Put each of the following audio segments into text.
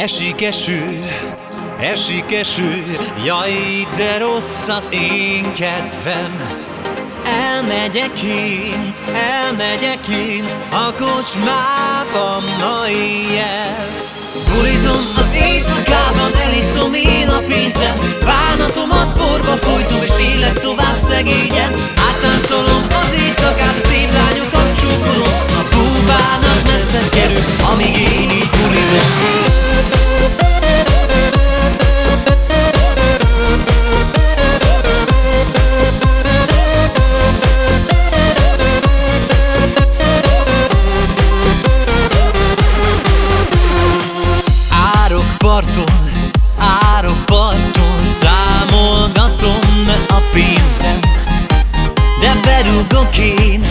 Esik eső, esik eső, jaj, de rossz az én kedvem. Elmegyek én, elmegyek én a kocsmába ma éjjel. Bulizom az éjszakában, eliszom én a pénzem, bánatomat borba folytom, és élek tovább szegényen. Áttáncolom berúgok én,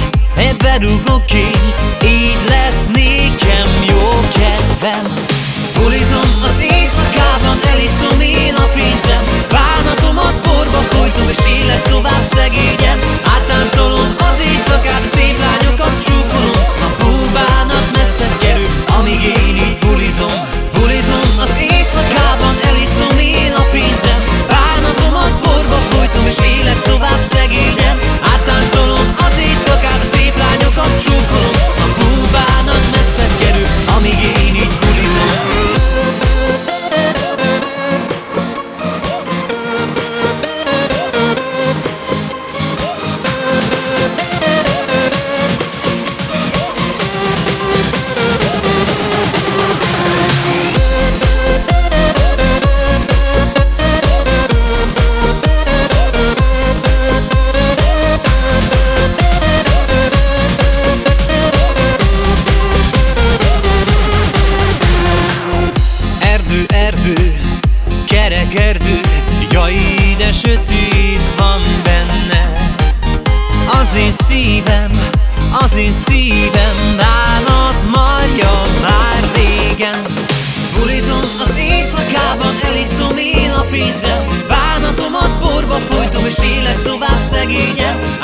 berúgok én Így lesz nékem jó kedvem. cserekerdő Jaj, de sötét van benne. Az én szívem, az én szívem Nálad marja már régen. Bulizom az éjszakában, eliszom én a pénzem. Bánatomat borba folytom és élek tovább szegényem